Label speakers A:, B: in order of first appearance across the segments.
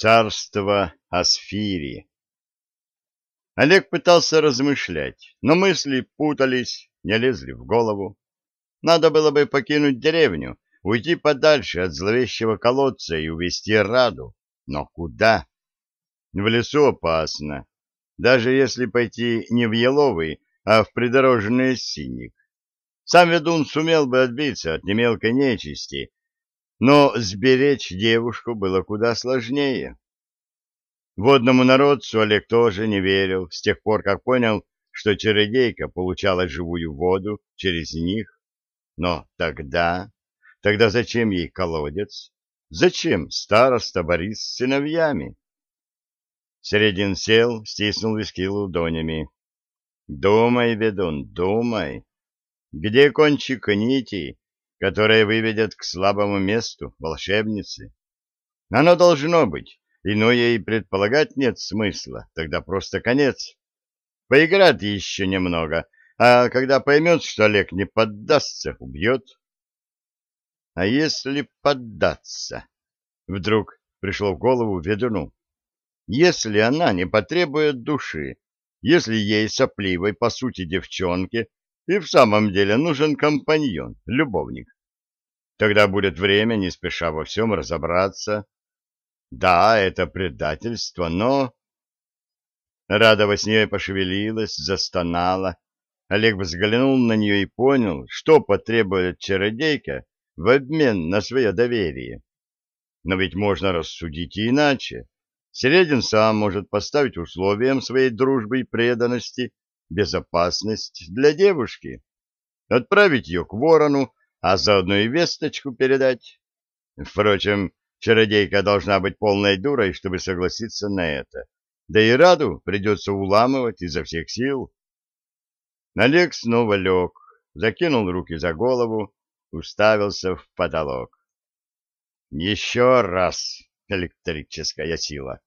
A: Царство Асфири. Олег пытался размышлять, но мысли путались, не лезли в голову. Надо было бы покинуть деревню, уйти подальше от зловещего колодца и увести Раду. Но куда? В лесу опасно. Даже если пойти не в Еловый, а в придорожный синик. Сам ведун сумел бы отбиться от немелкой нечисти, но сберечь девушку было куда сложнее. Водному народцу Олег тоже не верил, с тех пор, как понял, что чародейка получала живую воду через них. Но тогда... Тогда зачем ей колодец? Зачем староста Борис с сыновьями? Середин сел, стиснул виски ладонями. Думай, ведун, думай. Где кончик нити, которая выведет к слабому месту волшебницы? Оно должно быть, иное и предполагать нет смысла, тогда просто конец. Поиграет еще немного, а когда поймет, что Олег не поддастся, убьет. А если поддаться? Вдруг пришло в голову ведуну. Если она не потребует души, если ей сопливой, по сути, девчонке, и в самом деле нужен компаньон, любовник. Тогда будет время не спеша во всем разобраться. Да, это предательство, но... Рада во сне пошевелилась, застонала. Олег взглянул на нее и понял, что потребует чародейка в обмен на свое доверие. Но ведь можно рассудить и иначе. Середин сам может поставить условием своей дружбы и преданности безопасность для девушки, отправить ее к ворону, а заодно и весточку передать. Впрочем, чародейка должна быть полной дурой, чтобы согласиться на это. Да и Раду придется уламывать изо всех сил. Олег снова лег, закинул руки за голову, уставился в потолок. Еще раз электрическая сила.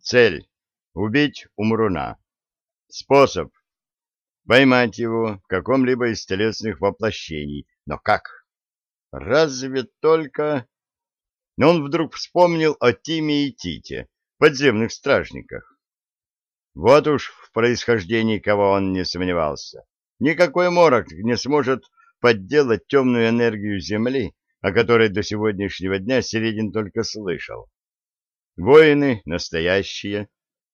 A: Цель — убить Умруна. Способ — поймать его в каком-либо из телесных воплощений. Но как? Разве только... Но он вдруг вспомнил о Тиме и Тите, подземных стражниках. Вот уж в происхождении кого он не сомневался. Никакой морок не сможет подделать темную энергию Земли, о которой до сегодняшнего дня Середин только слышал. Воины настоящие,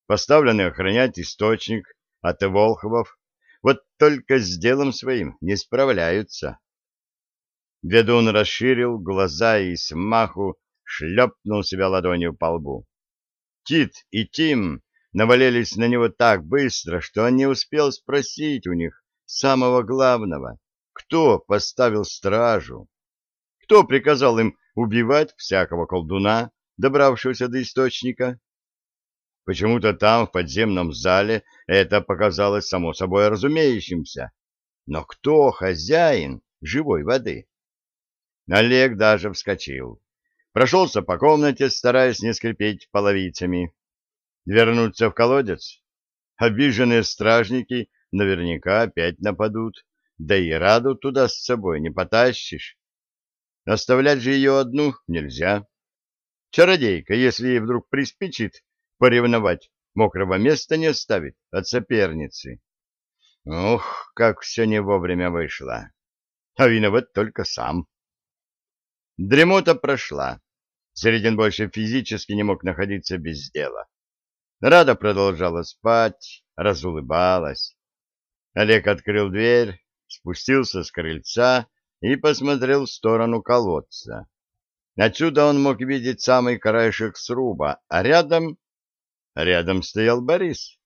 A: поставлены охранять источник от волхвов, вот только с делом своим не справляются. Ведун расширил глаза и смаху шлепнул себя ладонью по лбу. Тит и Тим навалились на него так быстро, что он не успел спросить у них самого главного, кто поставил стражу, кто приказал им убивать всякого колдуна, добравшегося до источника. Почему-то там, в подземном зале, это показалось само собой разумеющимся. Но кто хозяин живой воды? Олег даже вскочил. Прошелся по комнате, стараясь не скрипеть половицами. Вернуться в колодец? Обиженные стражники наверняка опять нападут, да и Раду туда с собой не потащишь. Оставлять же ее одну нельзя. Чародейка, если ей вдруг приспичит поревновать, мокрого места не оставит от соперницы. Ух, как все не вовремя вышло. А виноват только сам. Дремота прошла. Середин больше физически не мог находиться без дела. Рада продолжала спать, разулыбалась. Олег открыл дверь, спустился с крыльца и посмотрел в сторону колодца. Отсюда он мог видеть самый краешек сруба, а рядом... Рядом стоял Борис.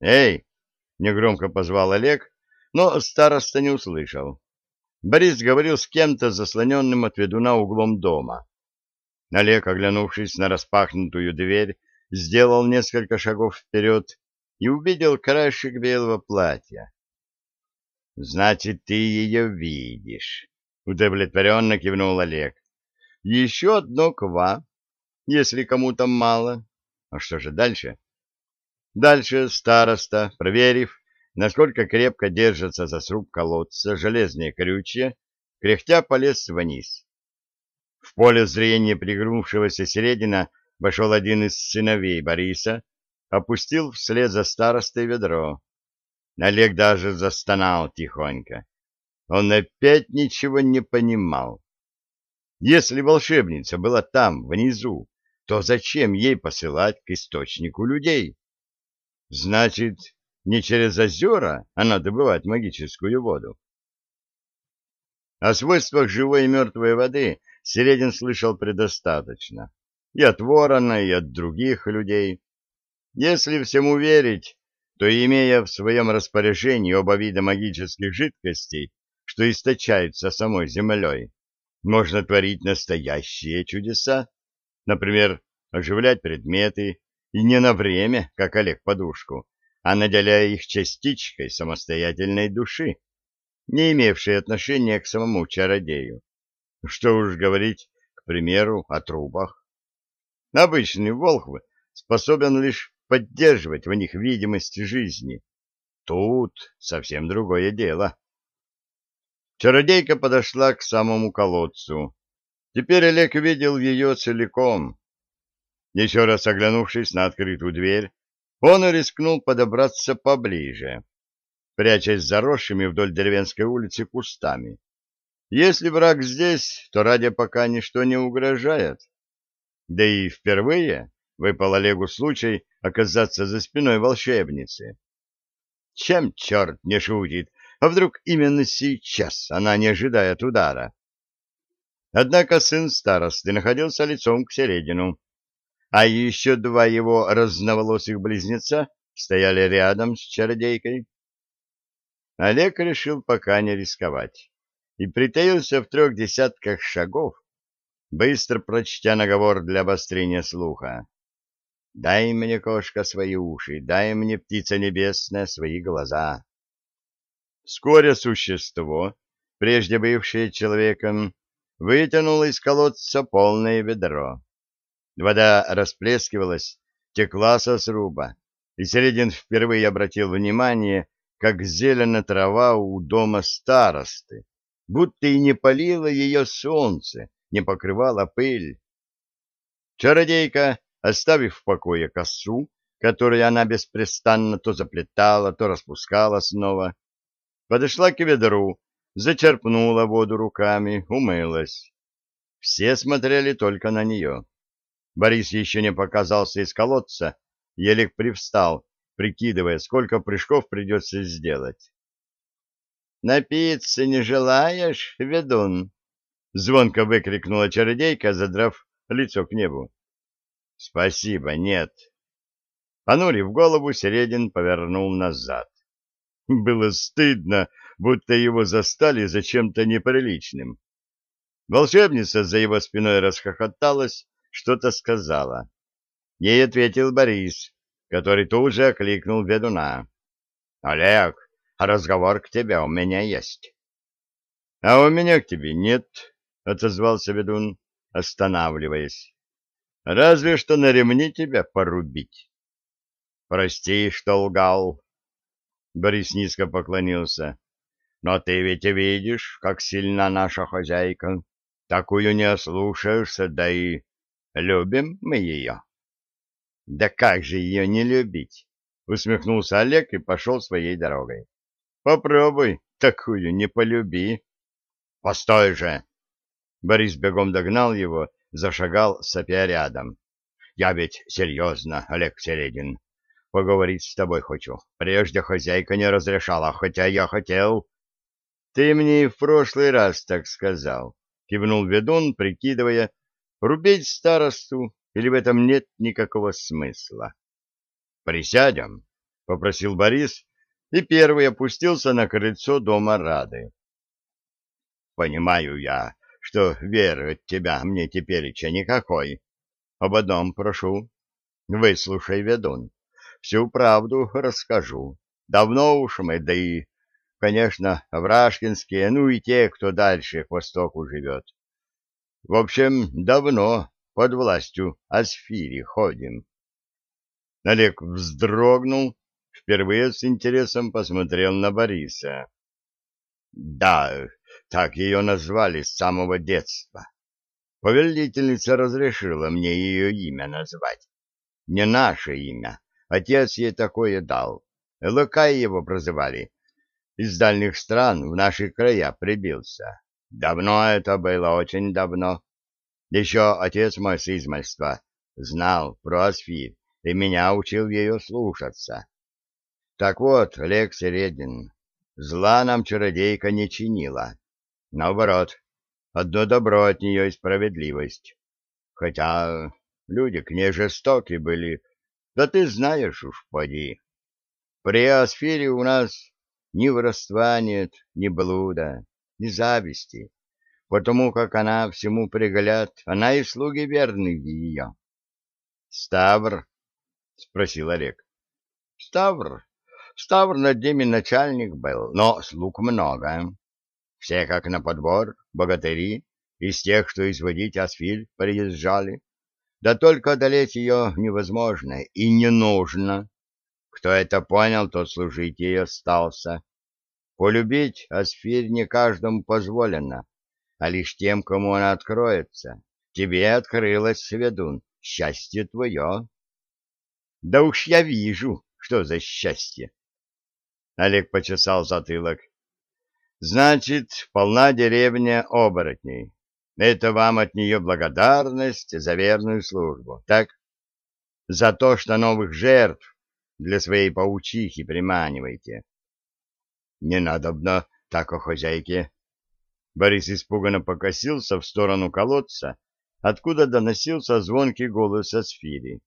A: «Эй!» — негромко позвал Олег, но староста не услышал. Борис говорил с кем-то, заслоненным от ведуна углом дома. Олег, оглянувшись на распахнутую дверь, сделал несколько шагов вперед и увидел краешек белого платья. — Значит, ты ее видишь, — удовлетворенно кивнул Олег. Еще одно ква, если кому-то мало. А что же дальше? Дальше староста, проверив, насколько крепко держатся за сруб колодца железные крючья, кряхтя полез вниз. В поле зрения пригнувшегося середина вошел один из сыновей Бориса, опустил вслед за старостой ведро. Олег даже застонал тихонько. Он опять ничего не понимал. Если волшебница была там, внизу, то зачем ей посылать к источнику людей? Значит, не через озера она добывает магическую воду. О свойствах живой и мертвой воды Середин слышал предостаточно. И от ворона, и от других людей. Если всему верить, то, имея в своем распоряжении оба вида магических жидкостей, что источаются самой землей, можно творить настоящие чудеса. Например, оживлять предметы, и не на время, как Олег подушку, а наделяя их частичкой самостоятельной души, не имевшей отношения к самому чародею. Что уж говорить, к примеру, о трубах. Обычный волхв способен лишь поддерживать в них видимость жизни. Тут совсем другое дело. Чародейка подошла к самому колодцу. Теперь Олег видел ее целиком. Еще раз оглянувшись на открытую дверь, он рискнул подобраться поближе, прячась заросшими вдоль деревенской улицы кустами. Если враг здесь, то ради пока ничто не угрожает. Да и впервые выпал Олегу случай оказаться за спиной волшебницы. Чем черт не шутит, а вдруг именно сейчас она не ожидает удара? Однако сын старосты находился лицом к середину, а еще два его разноволосых близнеца стояли рядом с чародейкой. Олег решил пока не рисковать и притаился в трех десятках шагов, быстро прочтя наговор для обострения слуха. «Дай мне, кошка, свои уши, дай мне, птица небесная, свои глаза». Вскоре существо, прежде бывшее человеком, вытянуло из колодца полное ведро. Вода расплескивалась, текла со сруба, и Середин впервые обратил внимание, как зелена трава у дома старосты, будто и не палило ее солнце, не покрывала пыль. Чародейка, оставив в покое косу, которую она беспрестанно то заплетала, то распускала снова, подошла к ведру, зачерпнула воду руками, умылась. Все смотрели только на нее. Борис еще не показался из колодца, еле привстал, прикидывая, сколько прыжков придется сделать. «Напиться не желаешь, ведун?» — звонко выкрикнула чародейка, задрав лицо к небу. «Спасибо, нет». Понурив голову, Середин повернул назад. Было стыдно, будто его застали за чем-то неприличным. Волшебница за его спиной расхохоталась, что-то сказала. Ей ответил Борис, который тут же окликнул ведуна. — Олег, разговор к тебе у меня есть. — А у меня к тебе нет, — отозвался ведун, останавливаясь. — Разве что на ремни тебя порубить. — Прости, что лгал. Борис низко поклонился. — Но ты ведь видишь, как сильна наша хозяйка. Такую не ослушаешься, да и любим мы ее. — Да как же ее не любить? — усмехнулся Олег и пошел своей дорогой. — Попробуй, такую не полюби. — Постой же! Борис бегом догнал его, зашагал, сопя рядом. — Я ведь серьезно, Олег Середин. Поговорить с тобой хочу. Прежде хозяйка не разрешала, хотя я хотел. — Ты мне и в прошлый раз так сказал, — кивнул ведун, прикидывая, рубить старосту или в этом нет никакого смысла? «Присядем», — попросил Борис, и первый опустился на крыльцо дома Рады. «Понимаю я, что веры от тебя мне теперь еще никакой. Об одном прошу. Выслушай, ведун. Всю правду расскажу. Давно уж мы, да и, конечно, вражкинские, ну и те, кто дальше к востоку живет. В общем, давно под властью Асфири ходим. Олег вздрогнул, впервые с интересом посмотрел на Бориса. Да, так ее назвали с самого детства. Повелительница разрешила мне ее имя назвать. Не наше имя. Отец ей такое дал. Лукай его прозывали. Из дальних стран в наши края прибился. Давно это было, очень давно. Еще отец мой с измальства знал про Асфирь и меня учил ее слушаться. Так вот, Лекс Редин, зла нам чародейка не чинила. Наоборот, одно добро от нее и справедливость. Хотя люди к ней жестоки были, да ты знаешь уж, поди. При Асфире у нас ни воровства нет, ни блуда, ни зависти, потому как она всему приголят, она и слуги верные ее. — Ставр? — спросил Олег. — Ставр. Ставр над ними начальник был, но слуг много. Все как на подбор, богатыри, из тех, что изводить Асфиль приезжали. Да только одолеть ее невозможно и не нужно. Кто это понял, тот служить ей остался. Полюбить Асфирь не каждому позволено, а лишь тем, кому она откроется. Тебе открылась, ведун, счастье твое. Да уж я вижу, что за счастье. Олег почесал затылок. Значит, полна деревня оборотней. Это вам от нее благодарность за верную службу, так? За то, что новых жертв для своей паучихи приманиваете. Не надобно так о хозяйке. Борис испуганно покосился в сторону колодца, откуда доносился звонкий голос Асфири.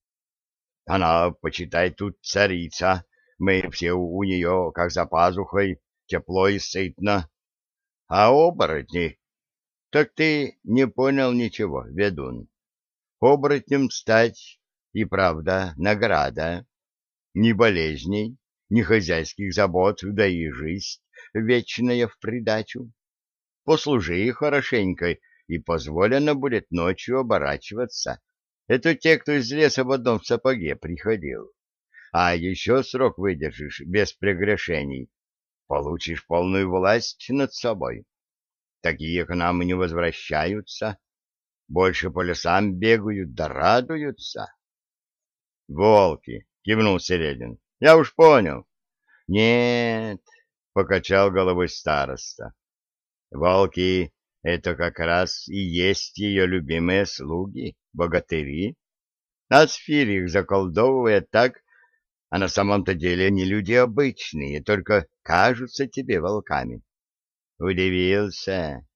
A: Она, почитай, тут царица, мы все у нее, как за пазухой, тепло и сытно. А оборотни? Так ты не понял ничего, ведун. Оборотнем стать и правда награда. Ни болезней, ни хозяйских забот, да и жизнь вечная в придачу. Послужи хорошенько, и позволено будет ночью оборачиваться. Это те, кто из леса в одном сапоге приходил. А еще срок выдержишь без прегрешений, получишь полную власть над собой. Такие к нам не возвращаются, больше по лесам бегают да радуются. — Волки, — кивнул Середин, — я уж понял. — Нет, — покачал головой староста, — волки — это как раз и есть ее любимые слуги, богатыри. А сфир их заколдовывает так, а на самом-то деле они люди обычные, только кажутся тебе волками. Удивился.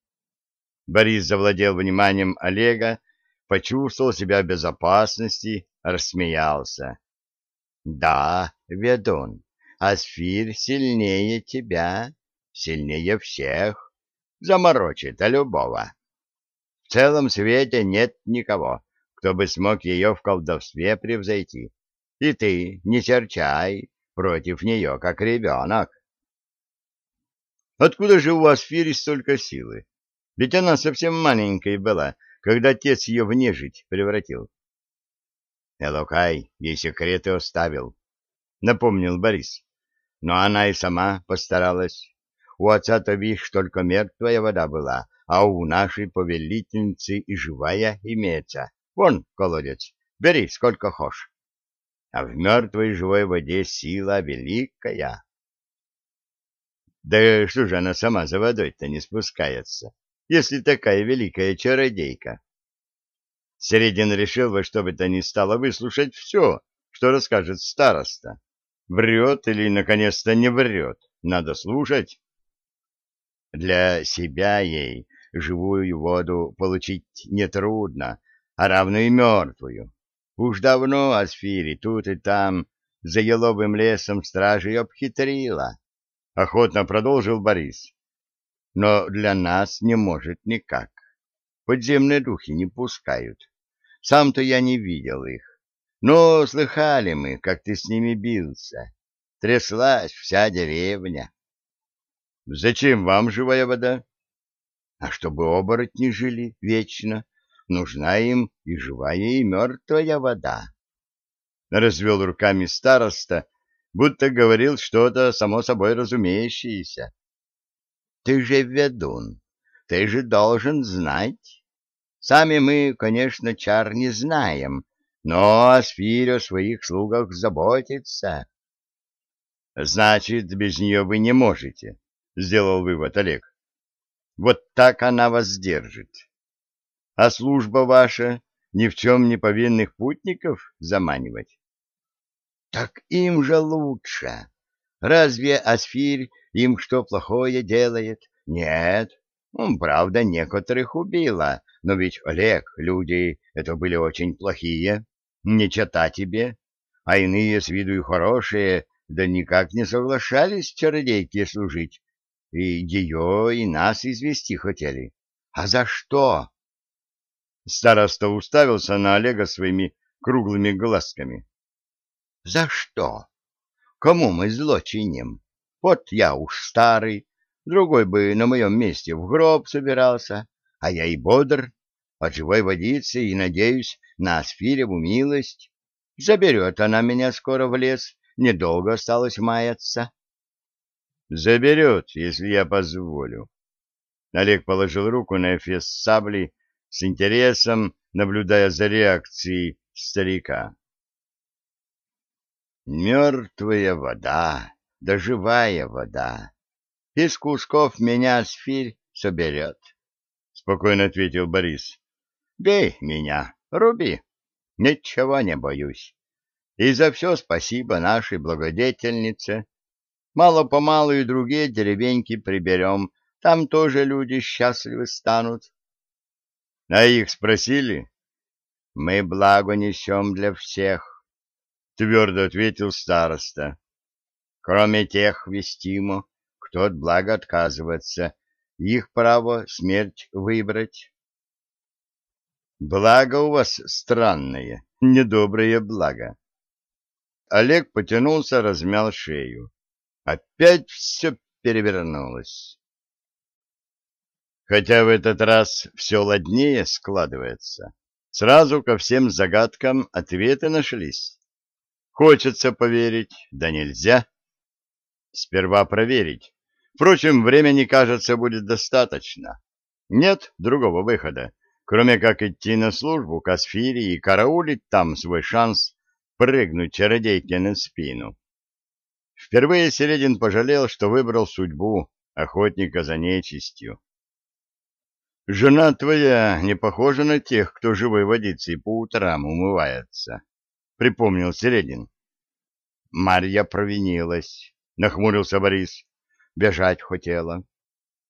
A: Борис завладел вниманием Олега, почувствовал себя в безопасности, рассмеялся. — Да, ведун, Асфир сильнее тебя, сильнее всех, заморочит а любого. В целом свете нет никого, кто бы смог ее в колдовстве превзойти. И ты не серчай против нее, как ребенок. Откуда же у вас, Фири, столько силы? Ведь она совсем маленькой была, когда отец ее в нежить превратил. Элокай ей секреты оставил, — напомнил Борис. Но она и сама постаралась. У отца-то, видишь, только мертвая вода была, а у нашей повелительницы и живая имеется. Вон колодец, бери сколько хочешь а в мертвой живой воде сила великая. Да что же она сама за водой-то не спускается, если такая великая чародейка? Середин решил во что бы то ни стало выслушать все, что расскажет староста. Врет или, наконец-то, не врет, надо слушать. Для себя ей живую воду получить нетрудно, а равно и мертвую. Уж давно Асфири тут и там за еловым лесом стражей обхитрила. Охотно продолжил Борис. Но для нас не может никак. Подземные духи не пускают. Сам-то я не видел их. Но слыхали мы, как ты с ними бился. Тряслась вся деревня. Зачем вам живая вода? А чтобы оборотни жили вечно, нужна им и живая, и мертвая вода. Развел руками староста, будто говорил что-то само собой разумеющееся. Ты же ведун, ты же должен знать. Сами мы, конечно, чар не знаем, но Асфирь о своих слугах заботится. — Значит, без нее вы не можете, — сделал вывод Олег. — Вот так она вас держит. А служба ваша ни в чем не повинных путников заманивать? — Так им же лучше. Разве Асфирь им что плохое делает? Нет. Правда, некоторых убила, но ведь, Олег, люди это были очень плохие, не чета тебе, а иные с виду и хорошие, да никак не соглашались чародейке служить, и ее, и нас извести хотели. А за что? Староста уставился на Олега своими круглыми глазками. — За что? Кому мы зло чиним? Вот я уж старый, другой бы на моем месте в гроб собирался, а я и бодр, от живой водицы и надеюсь на Асфиреву милость. Заберет она меня скоро в лес, недолго осталось маяться. Заберет, если я позволю. Олег положил руку на эфес сабли с интересом, наблюдая за реакцией старика. Мертвая вода, да живая вода. Из кусков меня сфирь соберет, — спокойно ответил Борис. — Бей меня, руби, ничего не боюсь. И за все спасибо нашей благодетельнице. Мало-помалу и другие деревеньки приберем, там тоже люди счастливы станут. — А их спросили? — Мы благо несем для всех, — твердо ответил староста. — Кроме тех вестимо, кто от блага отказывается, их право смерть выбрать. — Благо у вас странное, недоброе благо. Олег потянулся, размял шею. Опять все перевернулось. Хотя в этот раз все ладнее складывается. Сразу ко всем загадкам ответы нашлись. Хочется поверить, да нельзя. Сперва проверить. Впрочем, времени, кажется, будет достаточно. Нет другого выхода, кроме как идти на службу к Асфире и караулить там свой шанс прыгнуть чародейке на спину. Впервые Середин пожалел, что выбрал судьбу охотника за нечистью. «Жена твоя не похожа на тех, кто живой водицей по утрам умывается», — припомнил Середин. Марья провинилась, — нахмурился Борис. Бежать хотела.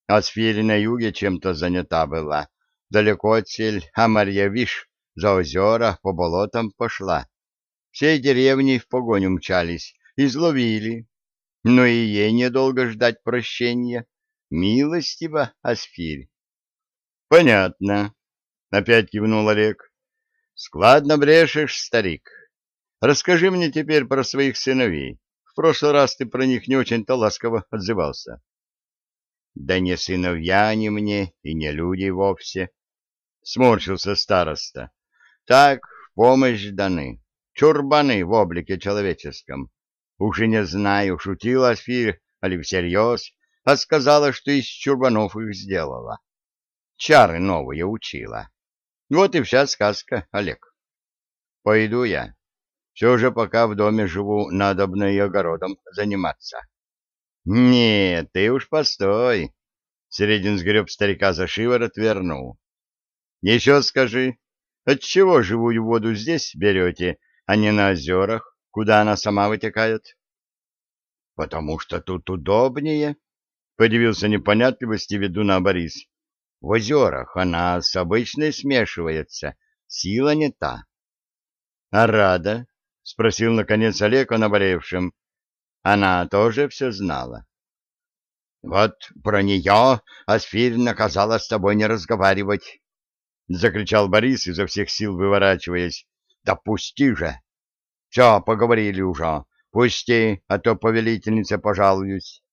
A: А Сфири на юге чем-то занята была. Далеко отсель, а Марья, вишь, за озера по болотам пошла. Всей деревни в погоню мчались, изловили. Но и ей недолго ждать прощения. Милостиво, Асфирь. — Понятно, — опять кивнул Олег. — Складно брешешь, старик. Расскажи мне теперь про своих сыновей. В прошлый раз ты про них не очень-то ласково отзывался. — Да не сыновья они мне и не люди вовсе, — сморщился староста. — Так, помощь даны, чурбаны в облике человеческом. Уж и не знаю, шутила Асфирь, али всерьез, а сказала, что из чурбанов их сделала. Чары новые учила. Вот и вся сказка, Олег. Пойду я. Все же пока в доме живу, надобно и огородом заниматься. — Нет, ты уж постой. Середин сгреб старика за шиворот, вернул. — Еще скажи, отчего живую воду здесь берете, а не на озерах, куда она сама вытекает? — Потому что тут удобнее, — подивился непонятливости ведуна Борис. — В озерах она с обычной смешивается, сила не та. — А рада? — спросил, наконец, Олег о наболевшем. Она тоже все знала. — Вот про нее Асфирь наказала с тобой не разговаривать, — закричал Борис, изо всех сил выворачиваясь. — Да пусти же! Все, поговорили уже. Пусти, а то повелительнице пожалуюсь.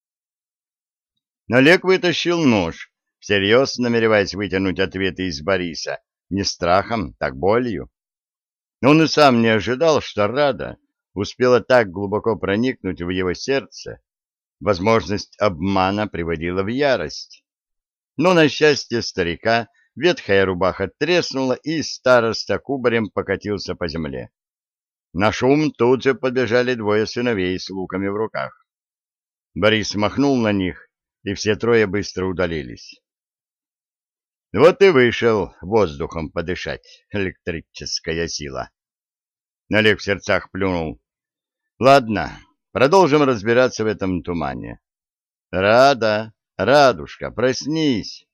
A: Олег вытащил нож, всерьез намереваясь вытянуть ответы из Бориса, не страхом, так болью. Он и сам не ожидал, что Рада успела так глубоко проникнуть в его сердце. Возможность обмана приводила в ярость. Но, на счастье старика, ветхая рубаха треснула, и староста кубарем покатился по земле. На шум тут же подбежали двое сыновей с луками в руках. Борис махнул на них, и все трое быстро удалились. Вот и вышел воздухом подышать электрическая сила. Олег в сердцах плюнул. Ладно, продолжим разбираться в этом тумане. Рада, радушка, проснись.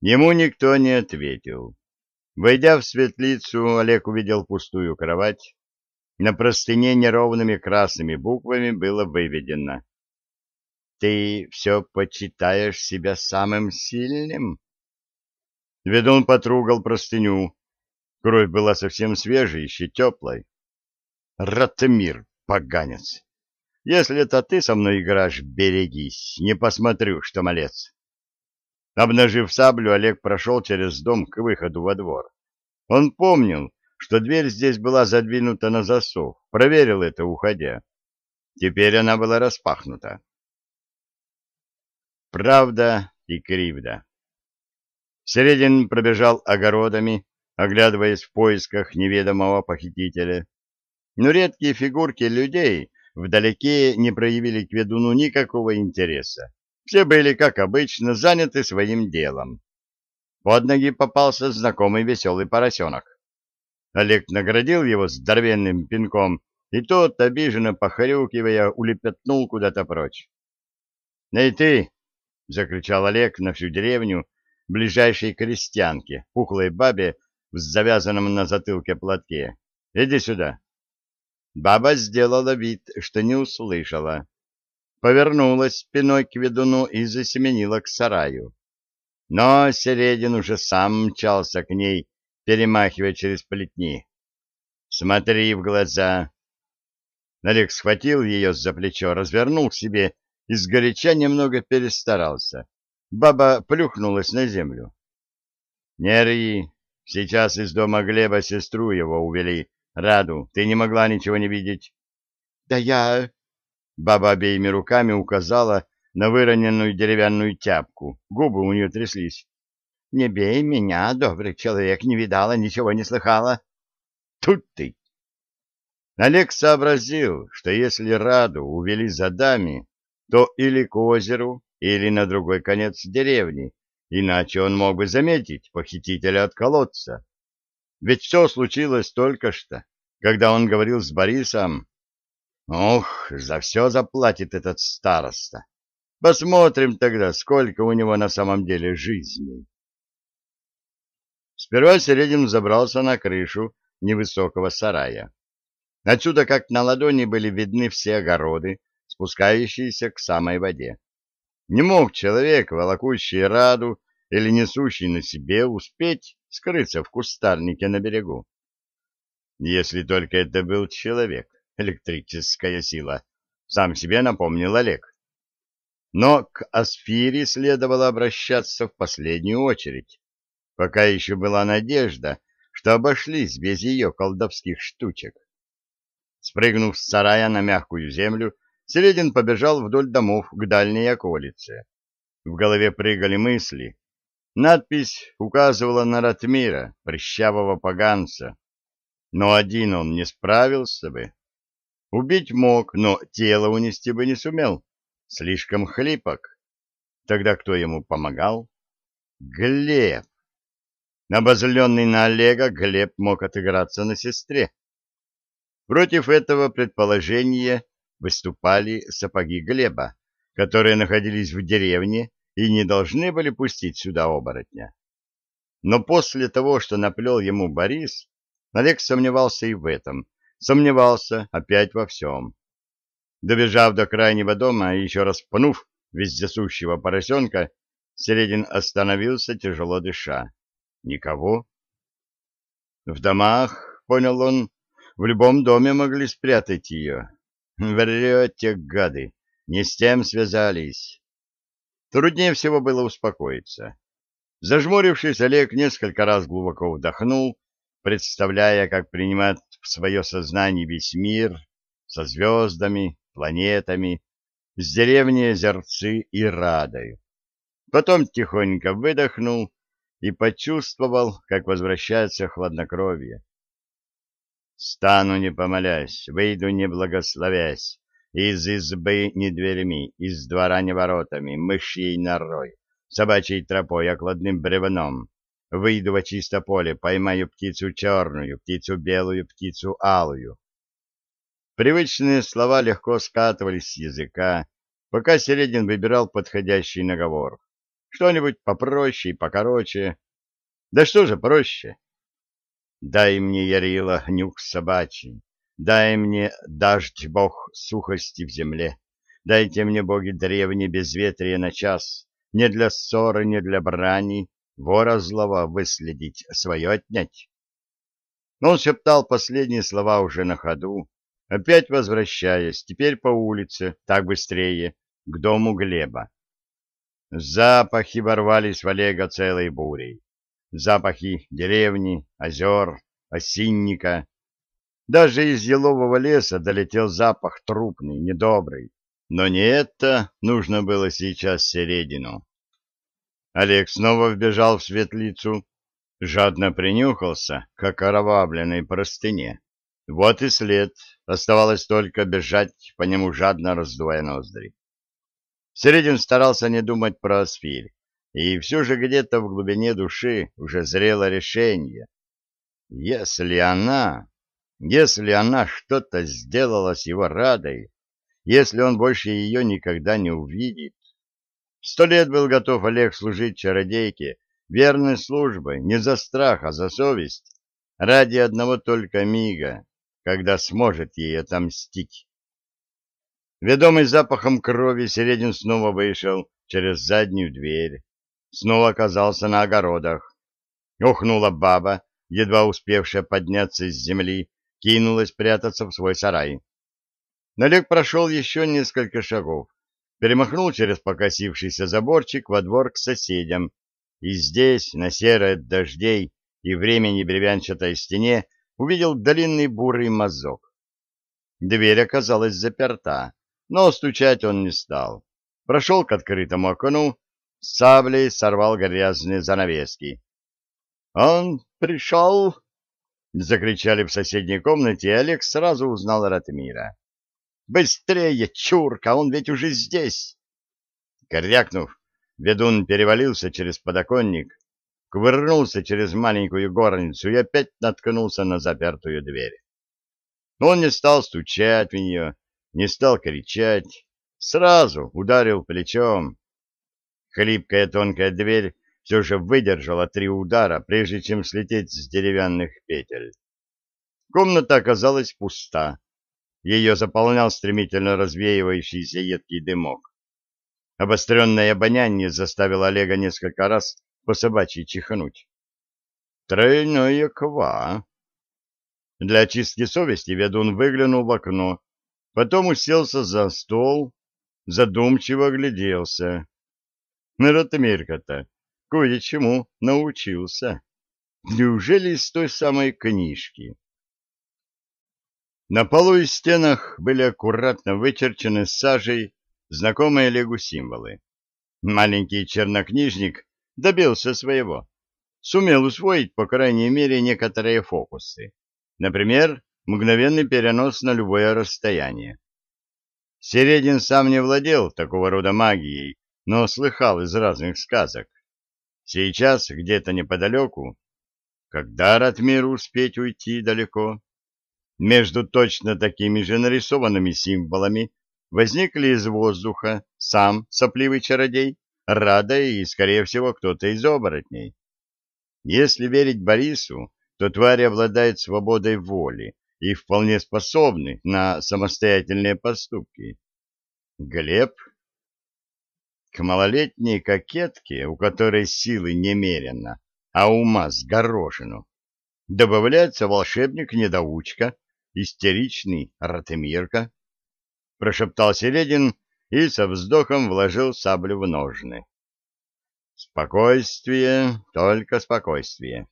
A: Ему никто не ответил. Войдя в светлицу, Олег увидел пустую кровать. На простыне неровными красными буквами было выведено. «Ты все почитаешь себя самым сильным?» Ведун потрогал простыню. Кровь была совсем свежей, еще теплой. «Ратмир, поганец! Если это ты со мной играешь, берегись, не посмотрю, что малец!» Обнажив саблю, Олег прошел через дом к выходу во двор. Он помнил, что дверь здесь была задвинута на засов, проверил это, уходя. Теперь она была распахнута. Правда и кривда. Середин пробежал огородами, оглядываясь в поисках неведомого похитителя. Но редкие фигурки людей вдалеке не проявили к ведуну никакого интереса. Все были, как обычно, заняты своим делом. Под ноги попался знакомый веселый поросенок. Олег наградил его здоровенным пинком, и тот, обиженно похрюкивая, улепетнул куда-то прочь. — Эй ты! — закричал Олег на всю деревню, ближайшей крестьянке, пухлой бабе в завязанном на затылке платке. — Иди сюда! Баба сделала вид, что не услышала повернулась спиной к ведуну и засеменила к сараю. Но Середин уже сам мчался к ней, перемахивая через плетни. «Смотри в глаза!» Олег схватил ее за плечо, развернул к себе и сгоряча немного перестарался. Баба плюхнулась на землю. «Не рви! Сейчас из дома Глеба сестру его увели. Раду, ты не могла ничего не видеть?» «Да я...» Баба обеими руками указала на выроненную деревянную тяпку. Губы у нее тряслись. — Не бей меня, добрый человек, не видала, ничего не слыхала. — Тут ты! Олег сообразил, что если Раду увели за дами, то или к озеру, или на другой конец деревни, иначе он мог бы заметить похитителя от колодца. Ведь все случилось только что, когда он говорил с Борисом Ох, за все заплатит этот староста. Посмотрим тогда, сколько у него на самом деле жизней. Сперва Середин забрался на крышу невысокого сарая. Отсюда, как на ладони, были видны все огороды, спускающиеся к самой воде. Не мог человек, волокущий раду или несущий на себе, успеть скрыться в кустарнике на берегу. Если только это был человек электрическая сила, сам себе напомнил Олег. Но к Асфире следовало обращаться в последнюю очередь, пока еще была надежда, что обошлись без ее колдовских штучек. Спрыгнув с сарая на мягкую землю, Середин побежал вдоль домов к дальней околице. В голове прыгали мысли. Надпись указывала на Ратмира, прыщавого поганца. Но один он не справился бы. Убить мог, но тело унести бы не сумел. Слишком хлипок. Тогда кто ему помогал? Глеб. Обозленный на Олега, Глеб мог отыграться на сестре. Против этого предположения выступали сапоги Глеба, которые находились в деревне и не должны были пустить сюда оборотня. Но после того, что наплел ему Борис, Олег сомневался и в этом, сомневался опять во всем. Добежав до крайнего дома и еще раз пнув вездесущего поросенка, Середин остановился, тяжело дыша. Никого. В домах, понял он, в любом доме могли спрятать ее. Врете, гады, не с тем связались. Труднее всего было успокоиться. Зажмурившись, Олег несколько раз глубоко вдохнул, представляя, как принимает в свое сознание весь мир со звездами, планетами, с деревней Озерцы и Радой. Потом тихонько выдохнул и почувствовал, как возвращается хладнокровие. Стану не помолясь, выйду не благословясь, из избы не дверями, из двора не воротами, мышьей норой, собачьей тропой, окладным бревном. Выйду во чисто поле, поймаю птицу черную, птицу белую, птицу алую. Привычные слова легко скатывались с языка, пока Середин выбирал подходящий наговор. Что-нибудь попроще и покороче. Да что же проще? Дай мне, Ярила, нюх собачий, дай мне, дождь бог, сухости в земле. Дайте мне, боги древние, безветрие на час, не для ссоры, не для брани, вора злого выследить, свое отнять. Но он шептал последние слова уже на ходу, опять возвращаясь, теперь по улице, так быстрее, к дому Глеба. Запахи ворвались в Олега целой бурей. Запахи деревни, озер, осинника. Даже из елового леса долетел запах трупный, недобрый. Но не это нужно было сейчас середину. Олег снова вбежал в светлицу, жадно принюхался к окровавленной простыне. Вот и след, оставалось только бежать по нему жадно раздувая ноздри. Середин старался не думать про Асфирь, и все же где-то в глубине души уже зрело решение. Если она, если она что-то сделала с его Радой, если он больше ее никогда не увидит, Сто лет был готов Олег служить чародейке верной службой, не за страх, а за совесть, ради одного только мига, когда сможет ей отомстить. Ведомый запахом крови, Середин снова вышел через заднюю дверь, снова оказался на огородах. Ухнула баба, едва успевшая подняться с земли, кинулась прятаться в свой сарай. Олег прошел еще несколько шагов, перемахнул через покосившийся заборчик во двор к соседям, и здесь, на серой от дождей и времени бревенчатой стене, увидел длинный бурый мазок. Дверь оказалась заперта, но стучать он не стал. Прошел к открытому окну, с саблей сорвал грязные занавески. «Он пришел!» — закричали в соседней комнате, и Олег сразу узнал Ратмира. Быстрее, чурка, он ведь уже здесь. Корякнув, ведун перевалился через подоконник, кувырнулся через маленькую горницу и опять наткнулся на запертую дверь. Он не стал стучать в нее, не стал кричать, сразу ударил плечом. Хлипкая тонкая дверь все же выдержала три удара, прежде чем слететь с деревянных петель. Комната оказалась пуста. Ее заполнял стремительно развеивающийся едкий дымок. Обостренное обоняние заставило Олега несколько раз по собачьи чихнуть. Тройное ква. Для очистки совести ведун выглянул в окно, потом уселся за стол, задумчиво огляделся. Ратмирка-то кое-чему научился. Неужели из той самой книжки? На полу и стенах были аккуратно вычерчены сажей знакомые Легу символы. Маленький чернокнижник добился своего. Сумел усвоить, по крайней мере, некоторые фокусы. Например, мгновенный перенос на любое расстояние. Середин сам не владел такого рода магией, но слыхал из разных сказок. Сейчас, где-то неподалеку, когда Ратмир успеть уйти далеко, между точно такими же нарисованными символами возникли из воздуха сам сопливый чародей, Рада и, скорее всего, кто-то из оборотней. Если верить Борису, то твари обладают свободой воли и вполне способны на самостоятельные поступки. Глеб? К малолетней кокетке, у которой силы немерено, а ума с горошину, добавляется волшебник-недоучка, истеричный Ратемирка, — прошептал Середин и со вздохом вложил саблю в ножны. Спокойствие, только спокойствие.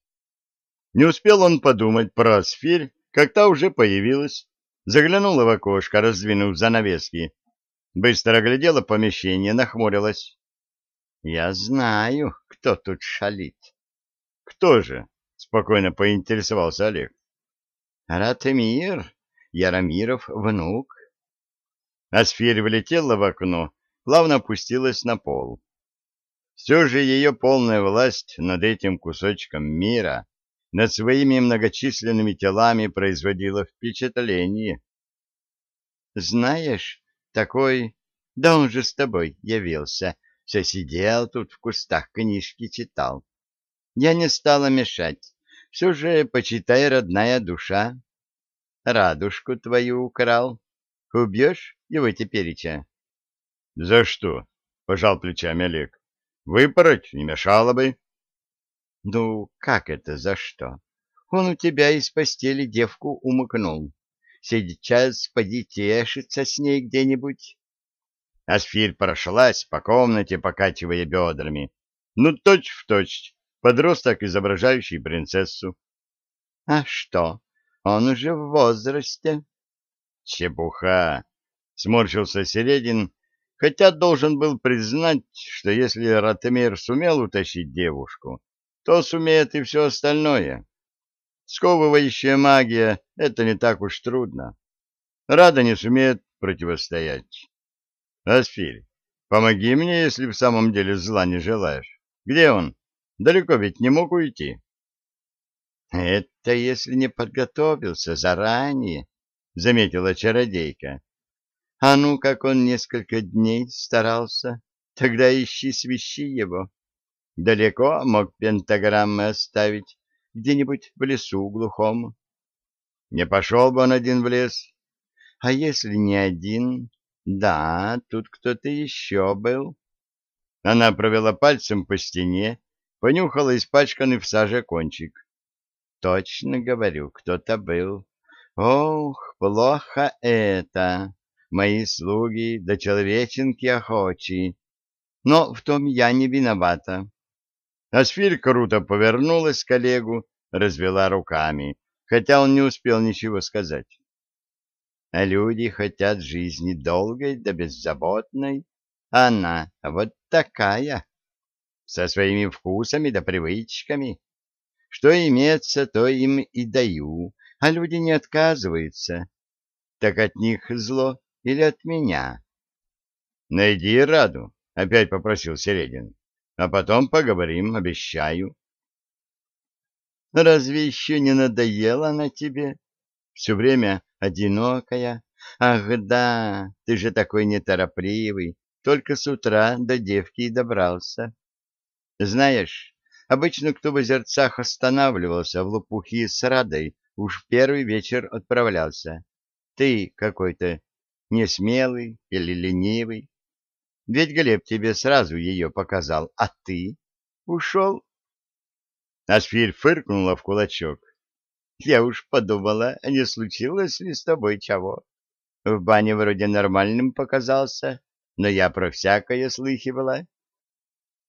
A: Не успел он подумать про сферь, как та уже появилась, заглянула в окошко, раздвинув занавески, быстро оглядела помещение, нахмурилась. — Я знаю, кто тут шалит. Кто же? — спокойно поинтересовался Олег.
B: — Ратмир, Яромиров внук.
A: Асфирь влетела в окно, плавно опустилась на пол. Все же ее полная власть над этим кусочком мира, над своими многочисленными телами производила впечатление.
B: Знаешь, такой... Да он же с тобой явился. Все сидел тут в кустах, книжки читал. Я не стала мешать. Все же, почитай, родная душа. Радужку твою украл. Убьешь его тепереча?
A: — За что? — пожал плечами Олег. — Выпороть не мешало бы.
B: — Ну, как это за что? Он у тебя из постели девку умыкнул. Сейчас поди тешится с ней где-нибудь.
A: Асфирь прошлась по комнате, покачивая бедрами. Ну, точь-в-точь, подросток, изображающий принцессу.
B: — А что, он уже в возрасте?
A: — Чепуха! — сморщился Середин, хотя должен был признать, что если Ратмир сумел утащить девушку, то сумеет и все остальное. Сковывающая магия — это не так уж трудно. Рада не сумеет противостоять. Асфирь, помоги мне, если в самом деле зла не желаешь. Где он? Далеко ведь не мог уйти.
B: — Это если не подготовился заранее, — заметила чародейка. — А ну, как он несколько дней старался, тогда ищи свищи его. Далеко мог пентаграммы оставить, где-нибудь в лесу глухом.
A: Не пошел бы он один в лес.
B: А если не один? Да, тут кто-то еще был.
A: Она провела пальцем по стене, понюхала испачканный в саже кончик.
B: Точно говорю, кто-то был. Ох, плохо это, мои слуги да человеченки охочи. Но в том я не виновата.
A: Асфирь круто повернулась к Олегу, развела руками, хотя он не успел ничего сказать.
B: А люди хотят жизни долгой да беззаботной, она вот такая, со своими вкусами да привычками. Что имеется, то им и даю, а люди не отказываются. Так от них зло или от меня?
A: — Найди Раду, — опять попросил Середин. А потом поговорим, обещаю.
B: Разве еще не надоела она тебе? Все время одинокая. Ах, да, ты же такой неторопливый, только с утра до девки и добрался. Знаешь, обычно кто в озерцах останавливался в лопухи с Радой, уж первый вечер отправлялся. Ты какой-то несмелый или ленивый. Ведь Глеб тебе сразу ее показал, а ты ушел.
A: Асфирь фыркнула в кулачок.
B: Я уж подумала, не случилось ли с тобой чего. В бане вроде нормальным показался, но я про всякое слыхивала.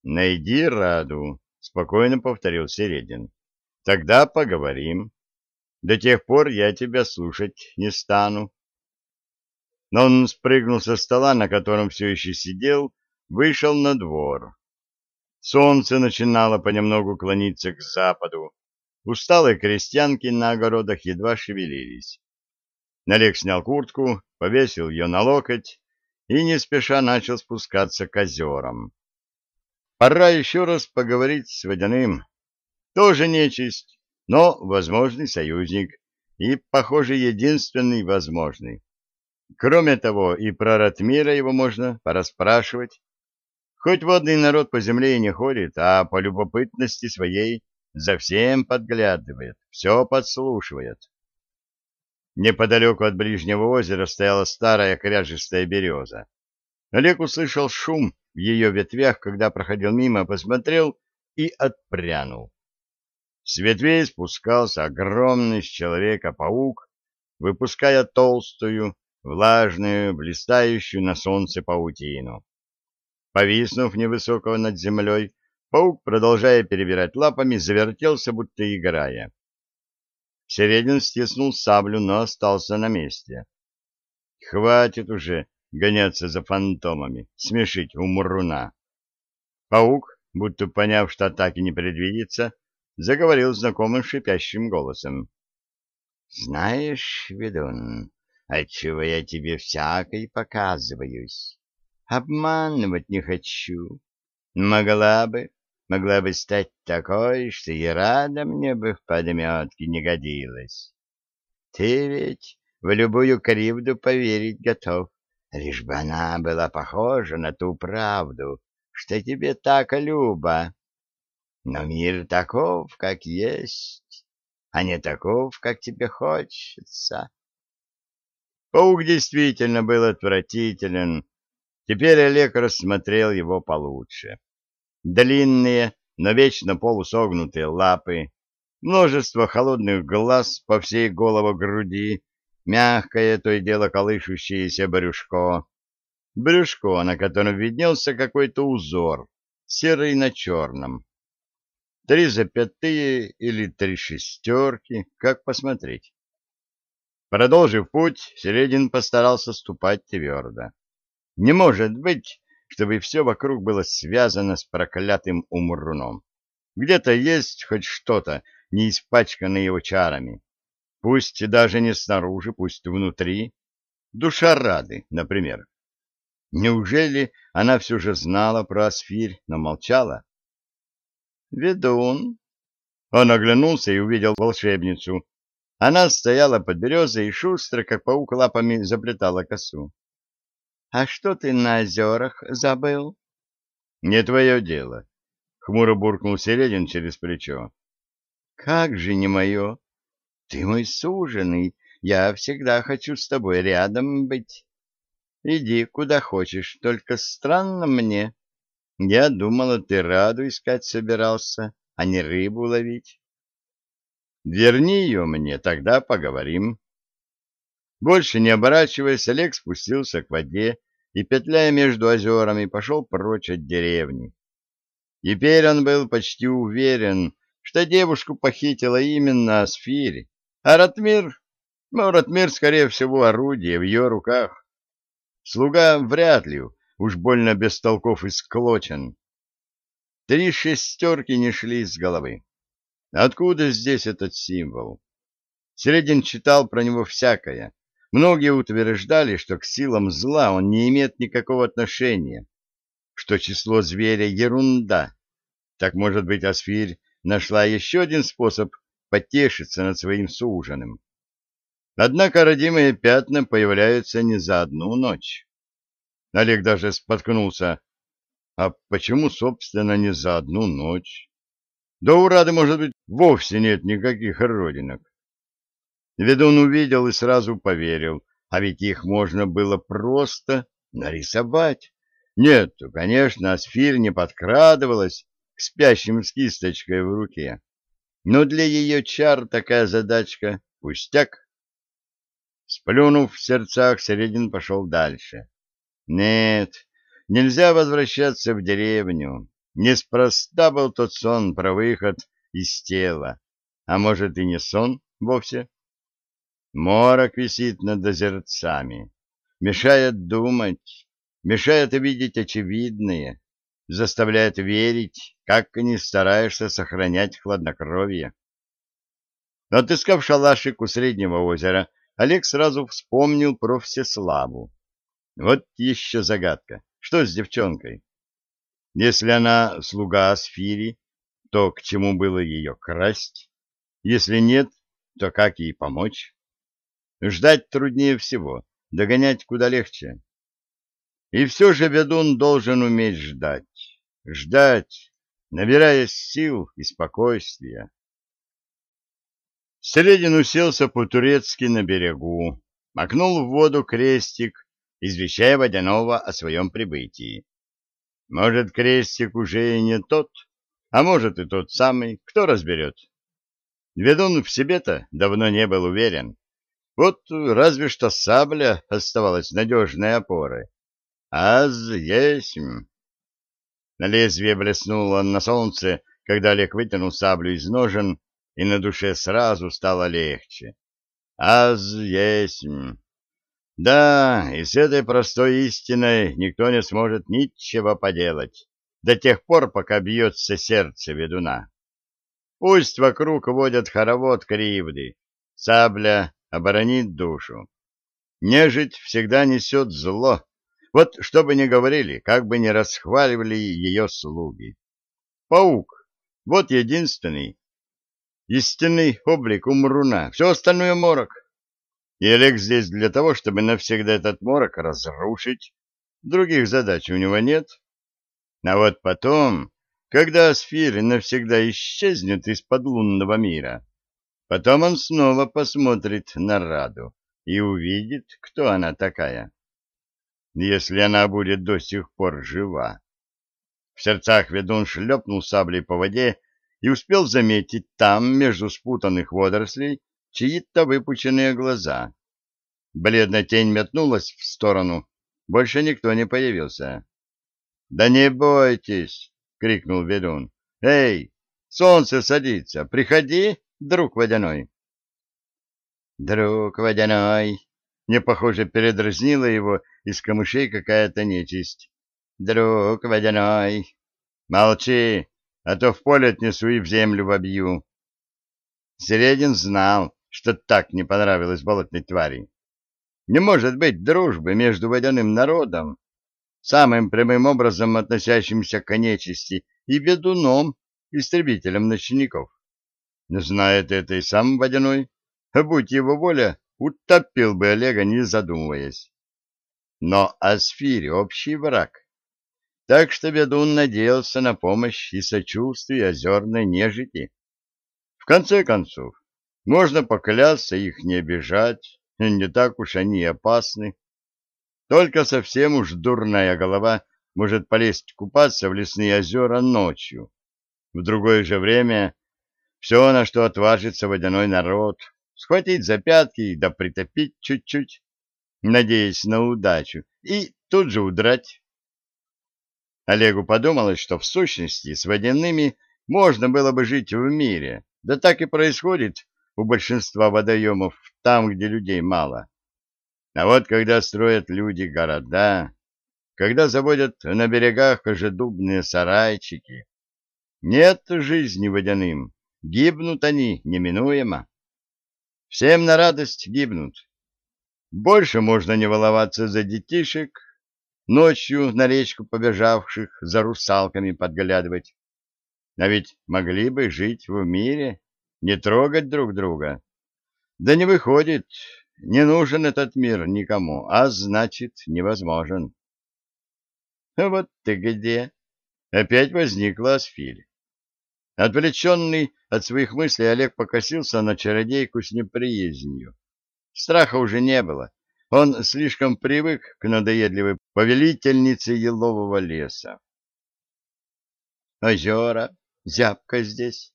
A: Найди Раду, спокойно повторил Середин. Тогда поговорим. До тех пор я тебя слушать не стану. Но он спрыгнул со стола, на котором все еще сидел, вышел на двор. Солнце начинало понемногу клониться к западу. Усталые крестьянки на огородах едва шевелились. Налег снял куртку, повесил ее на локоть и не спеша начал спускаться к озерам. Пора еще раз поговорить с Водяным. Тоже нечисть, но возможный союзник и, похоже, единственный возможный. Кроме того, и про Ратмира его можно пораспрашивать. Хоть водный народ по земле и не ходит, а по любопытности своей за всем подглядывает, все подслушивает. Неподалеку от ближнего озера стояла старая кряжестая береза. Олег услышал шум в ее ветвях, когда проходил мимо, посмотрел и отпрянул. С ветвей спускался огромный с человека паук, выпуская толстую, влажную, блистающую на солнце паутину. Повиснув невысокого над землей, паук, продолжая перебирать лапами, завертелся, будто играя. Середин стиснул саблю, но остался на месте. Хватит уже гоняться за фантомами, смешить умруна. Паук, будто поняв, что атаки не предвидится, заговорил знакомым шипящим голосом.
B: — Знаешь, ведун, отчего я тебе всякой показываюсь? Обманывать не хочу. Могла бы, могла бы стать такой, что и рада мне бы в подметке не годилась. Ты ведь в любую кривду поверить готов, лишь бы она была похожа на ту правду, что тебе так любо. Но мир таков, как есть, а не таков, как тебе хочется.
A: Паук действительно был отвратителен. Теперь Олег рассмотрел его получше. Длинные, но вечно полусогнутые лапы, множество холодных глаз по всей голову-груди, мягкое, то и дело колышущееся брюшко. Брюшко, на котором виднелся какой-то узор, серый на черном. Три запятые или три шестерки, как посмотреть. Продолжив путь, Середин постарался ступать твердо. Не может быть, чтобы все вокруг было связано с проклятым умруном. Где-то есть хоть что-то, не испачканное его чарами. Пусть даже не снаружи, пусть внутри. Душа Рады, например. Неужели она все же знала про Асфирь, но молчала? «Ведун!» Он оглянулся и увидел волшебницу. Она стояла под березой и шустро, как паук, лапами заплетала косу. — А что ты на озерах забыл? — Не твое дело. Хмуро буркнул Середин через плечо. — Как же не мое? Ты мой суженый, я всегда хочу с тобой рядом быть. Иди куда хочешь, только странно мне. Я думала, ты раду искать собирался, а не рыбу ловить. Верни ее мне, тогда поговорим. Больше не оборачиваясь, Олег спустился к воде и, петляя между озерами, пошел прочь от деревни. Теперь он был почти уверен, что девушку похитила именно Асфири, а Ратмир... Ну, Ратмир, скорее всего, орудие в ее руках. Слуга вряд ли, уж больно без толков и склочен. Три шестерки не шли из головы. Откуда здесь этот символ? Средин читал про него всякое. Многие утверждали, что к силам зла он не имеет никакого отношения, что число зверя — ерунда. Так, может быть, Асфирь нашла еще один способ потешиться над своим суженым. Однако родимые пятна появляются не за одну ночь. Олег даже споткнулся. А почему, собственно, не за одну ночь? Да у Рады, может быть, вовсе нет никаких родинок. Ведун увидел и сразу поверил, а ведь их можно было просто нарисовать. Нет, конечно, Асфирь не подкрадывалась к спящим с кисточкой в руке. Но для ее чар такая задачка — пустяк. Сплюнув в сердцах, Середин пошел дальше. Нет, нельзя возвращаться в деревню. Неспроста был тот сон про выход из тела. А может и не сон вовсе? Морок висит над озерцами, мешает думать, мешает видеть очевидное заставляет верить, как ни стараешься сохранять хладнокровие. Отыскав шалашик у Среднего озера, Олег сразу вспомнил про Всеславу. Вот еще загадка. Что с девчонкой? Если она слуга Асфири, то к чему было ее красть? Если нет, то как ей помочь? Ждать труднее всего, догонять куда легче. И все же ведун должен уметь ждать, ждать, набираясь сил и спокойствия. Средин уселся по-турецки на берегу, макнул в воду крестик, извещая водяного о своем прибытии. Может, крестик уже и не тот, а может и тот самый, кто разберет. Ведун в себе-то давно не был уверен. Вот разве что сабля оставалась надежной опорой. Аз есмь. На лезвие блеснуло на солнце, когда Олег вытянул саблю из ножен, и на душе сразу стало легче. Аз есмь. Да, и с этой простой истиной никто не сможет ничего поделать до тех пор, пока бьется сердце ведуна. Пусть вокруг водят хоровод кривды, сабля оборонит душу. Нежить всегда несет зло, вот что бы ни говорили, как бы ни расхваливали ее слуги. Паук — вот единственный, истинный облик умруна, все остальное морок. И Олег здесь для того, чтобы навсегда этот морок разрушить. Других задач у него нет. А вот потом, когда Асфирь навсегда исчезнет из-под лунного мира, потом он снова посмотрит на Раду и увидит, кто она такая, если она будет до сих пор жива. В сердцах ведун шлепнул саблей по воде и успел заметить там, между спутанных водорослей, чьи-то выпученные глаза. Бледная тень метнулась в сторону. Больше никто не появился. — Да не бойтесь! — крикнул ведун. — Эй, солнце садится! Приходи, друг водяной! Друг водяной! Не похоже, передразнила его из камышей какая-то нечисть. Друг водяной! Молчи, а то в поле отнесу и в землю вобью. Середин знал, что так не понравилось болотной твари. Не может быть дружбы между водяным народом, самым прямым образом относящимся к нечисти, и ведуном, истребителем ночников. Знает это и сам водяной, а будь его воля, утопил бы Олега, не задумываясь. Но Асфирь — общий враг. Так что ведун надеялся на помощь и сочувствие озерной нежити. В конце концов, можно поклясться их не обижать, не так уж они опасны. Только совсем уж дурная голова может полезть купаться в лесные озера ночью. В другое же время все, на что отважится водяной народ, схватить за пятки да притопить чуть-чуть, надеясь на удачу, и тут же удрать. Олегу подумалось, что в сущности с водяными можно было бы жить в мире, да так и происходит у большинства водоемов там, где людей мало. А вот когда строят люди города, когда заводят на берегах ожедубные сарайчики, нет жизни водяным, гибнут они неминуемо. Всем на радость гибнут. Больше можно не воловаться за детишек, ночью на речку побежавших за русалками подглядывать. А ведь могли бы жить в мире, не трогать друг друга. Да не выходит, не нужен этот мир никому, а значит, невозможен. Вот ты где? Опять возникла Асфиль. Отвлеченный от своих мыслей, Олег покосился на чародейку с неприязнью. Страха уже не было. Он слишком привык к надоедливой повелительнице елового леса. Озера, зябко здесь.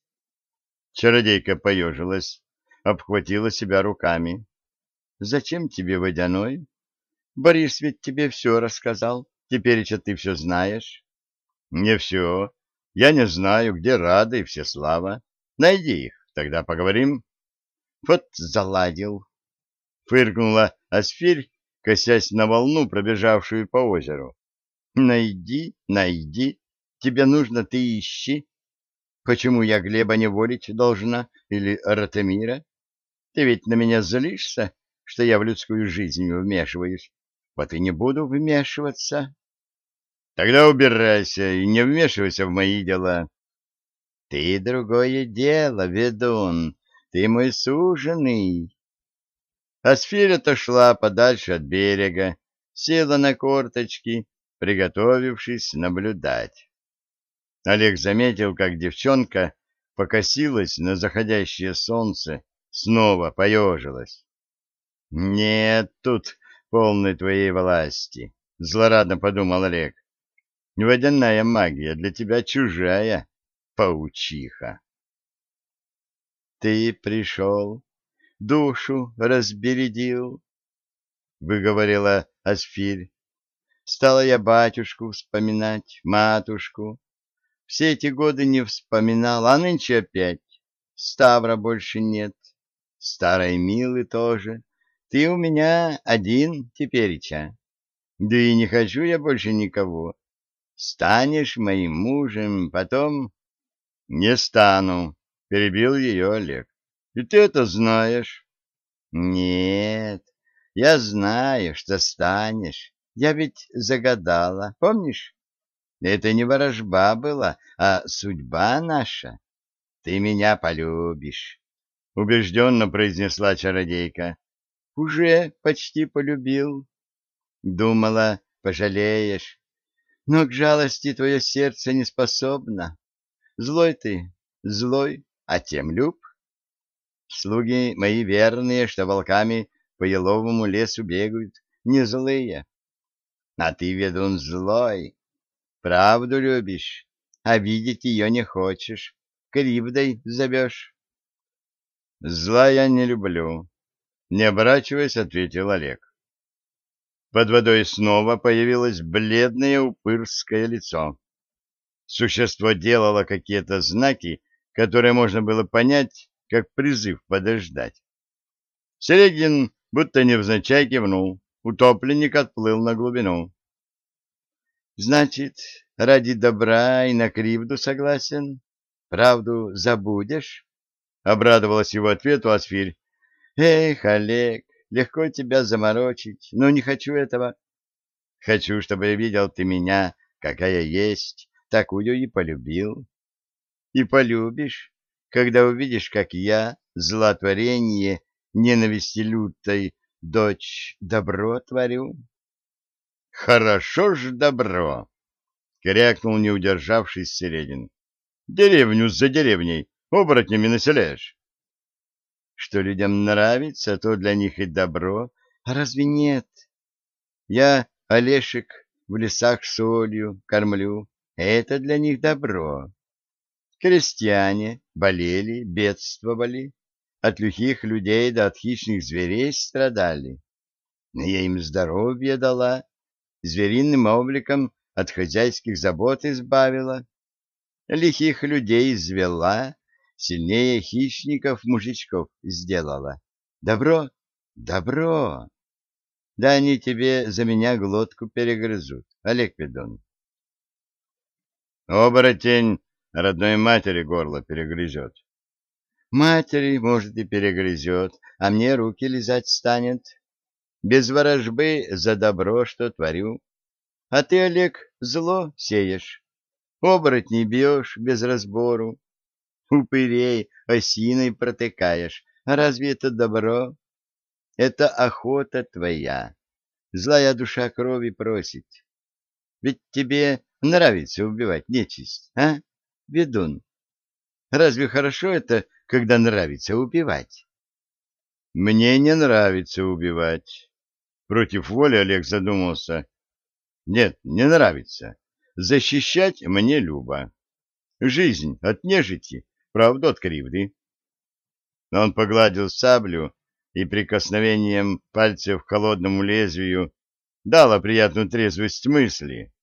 A: Чародейка поежилась, обхватила себя руками. — Зачем тебе водяной? Борис ведь тебе все рассказал. Теперь что ты все знаешь. — Не все. Я не знаю, где Рада и Всеслава. Найди их, тогда поговорим. — Вот заладил. Фыркнула Асфирь, косясь на волну, пробежавшую по озеру. — Найди, найди. Тебе нужно, ты ищи. Почему я Глеба не волить должна или Ратамира? Ты ведь на меня злишься, что я в людскую жизнь вмешиваюсь. Вот и не буду вмешиваться. Тогда убирайся и не вмешивайся в мои дела. Ты другое дело, ведун, ты мой суженый. Асфирь отошла подальше от берега, села на корточки, приготовившись наблюдать. Олег заметил, как девчонка покосилась на заходящее солнце, снова поежилась. — Нет тут полной твоей власти, — злорадно подумал Олег. — Водяная магия для тебя чужая, паучиха. — Ты пришел, душу разбередил, — выговорила Асфирь. Стала я батюшку вспоминать, матушку, все эти годы не вспоминал, а нынче опять. Ставра больше нет. Старой Милы тоже. Ты у меня один тепереча. Да и не хочу я больше никого. Станешь моим мужем, потом... Не стану, перебил ее Олег. И ты это знаешь.
B: Нет, я знаю, что станешь. Я ведь загадала, помнишь? Это не ворожба была, а судьба наша. Ты меня полюбишь, — убежденно произнесла чародейка. Уже почти полюбил. Думала, пожалеешь. Но к жалости твое сердце не способно. Злой ты, злой, а тем люб. Слуги мои верные, что волками по еловому лесу бегают, не злые. А ты, ведун, злой, правду любишь, а видеть ее не хочешь, кривдой зовешь.
A: Зла я не люблю, не оборачиваясь, ответил Олег. Под водой снова появилось бледное упырское лицо. Существо делало какие-то знаки, которые можно было понять, как призыв подождать. Середин будто невзначай кивнул, утопленник отплыл на глубину.
B: — Значит, ради добра и на кривду согласен? Правду забудешь? — обрадовалась его ответу Асфирь. — Эх, Олег, легко тебя заморочить, но не хочу этого. Хочу, чтобы видел ты меня, какая есть, такую и полюбил. И полюбишь, когда увидишь, как я, злотворение, ненависти лютой, дочь, добро творю.
A: — Хорошо ж добро! — крякнул, не удержавшись Середин. — Деревню за деревней оборотнями населяешь.
B: — Что людям нравится, то для них и добро. А разве нет? Я Олешек в лесах солью кормлю. Это для них добро. Крестьяне болели, бедствовали, от лихих людей до от хищных зверей страдали. Но я им здоровье дала, звериным обликом от хозяйских забот избавила, лихих людей извела, сильнее хищников-мужичков сделала. Добро, добро. Да они тебе за меня глотку перегрызут, Олег Педон.
A: Оборотень родной матери горло перегрызет.
B: Матери, может, и перегрызет, а мне руки лизать станет. Без ворожбы за добро, что творю. А ты, Олег, зло сеешь. Оборотней бьешь без разбору. Упырей осиной протыкаешь. А разве это добро? Это охота твоя. Злая душа крови просит. Ведь тебе нравится убивать нечисть, а, ведун? Разве хорошо это, когда нравится убивать?
A: Мне не нравится убивать. Против воли Олег задумался. Нет, не нравится. Защищать мне любо. Жизнь от нежити, правду от кривды. Он погладил саблю и прикосновением пальцев к холодному лезвию дало приятную трезвость мысли.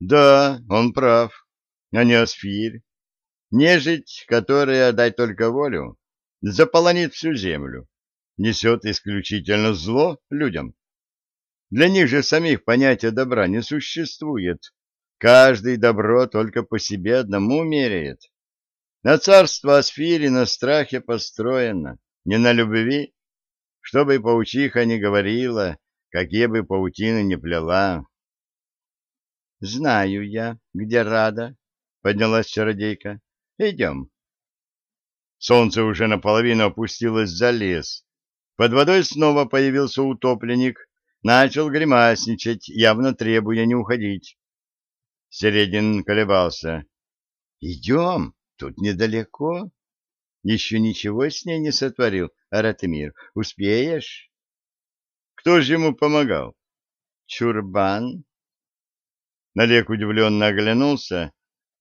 A: Да, он прав, а не Асфирь. Нежить, которая, дай только волю, заполонит всю землю, несет исключительно зло людям. Для них же самих понятия добра не существует. Каждый добро только по себе одному меряет. На царство Асфири на страхе построено, не на любви. Что бы паучиха ни говорила, какие бы паутины ни плела,
B: Знаю я, где рада, — поднялась чародейка. — Идем.
A: Солнце уже наполовину опустилось за лес. Под водой снова появился утопленник, начал гримасничать, явно требуя не уходить. Середин колебался.
B: — Идем, тут недалеко. Еще ничего с ней не сотворил, Аратмир. Успеешь?
A: Кто же ему помогал?
B: Чурбан.
A: Налег удивленно оглянулся,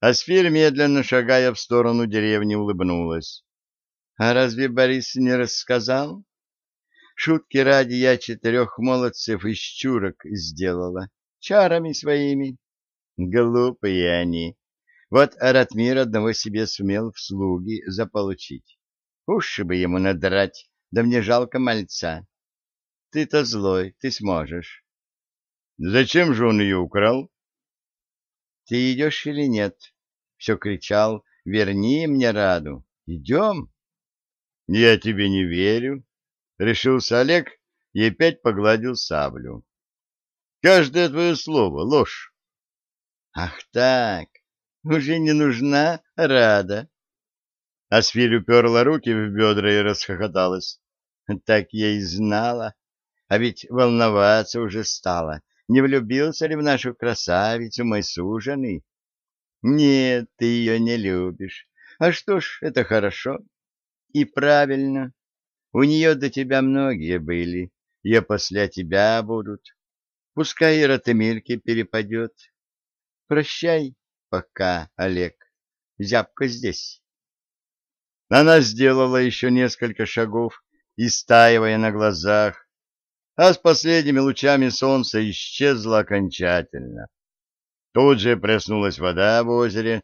A: а Сфирь, медленно шагая в сторону деревни, улыбнулась.
B: — А разве Борис не рассказал? Шутки ради я четырех молодцев из чурок сделала, чарами своими. Глупые они. Вот Аратмир одного себе сумел в слуги заполучить. Уши бы ему надрать, да мне жалко мальца. Ты-то злой, ты сможешь.
A: — Зачем же он ее украл?
B: Ты идешь или нет? Все кричал, верни мне Раду. Идем?
A: Я тебе не верю. Решился Олег и опять погладил саблю. Каждое твое слово — ложь.
B: Ах так, уже не нужна рада.
A: Асфиль уперла руки в бедра и расхохоталась.
B: Так я и знала. А ведь волноваться уже стала. Не влюбился ли в нашу красавицу мой суженый? Нет, ты ее не любишь. А что ж, это хорошо. И правильно. У нее до тебя многие были, и после тебя будут. Пускай и Ратемирке перепадет. Прощай пока, Олег. Зябко здесь.
A: Она сделала еще несколько шагов, истаивая на глазах, а с последними лучами солнца исчезла окончательно. Тут же проснулась вода в озере,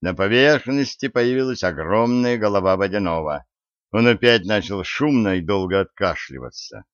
A: на поверхности появилась огромная голова водяного. Он опять начал шумно и долго откашливаться.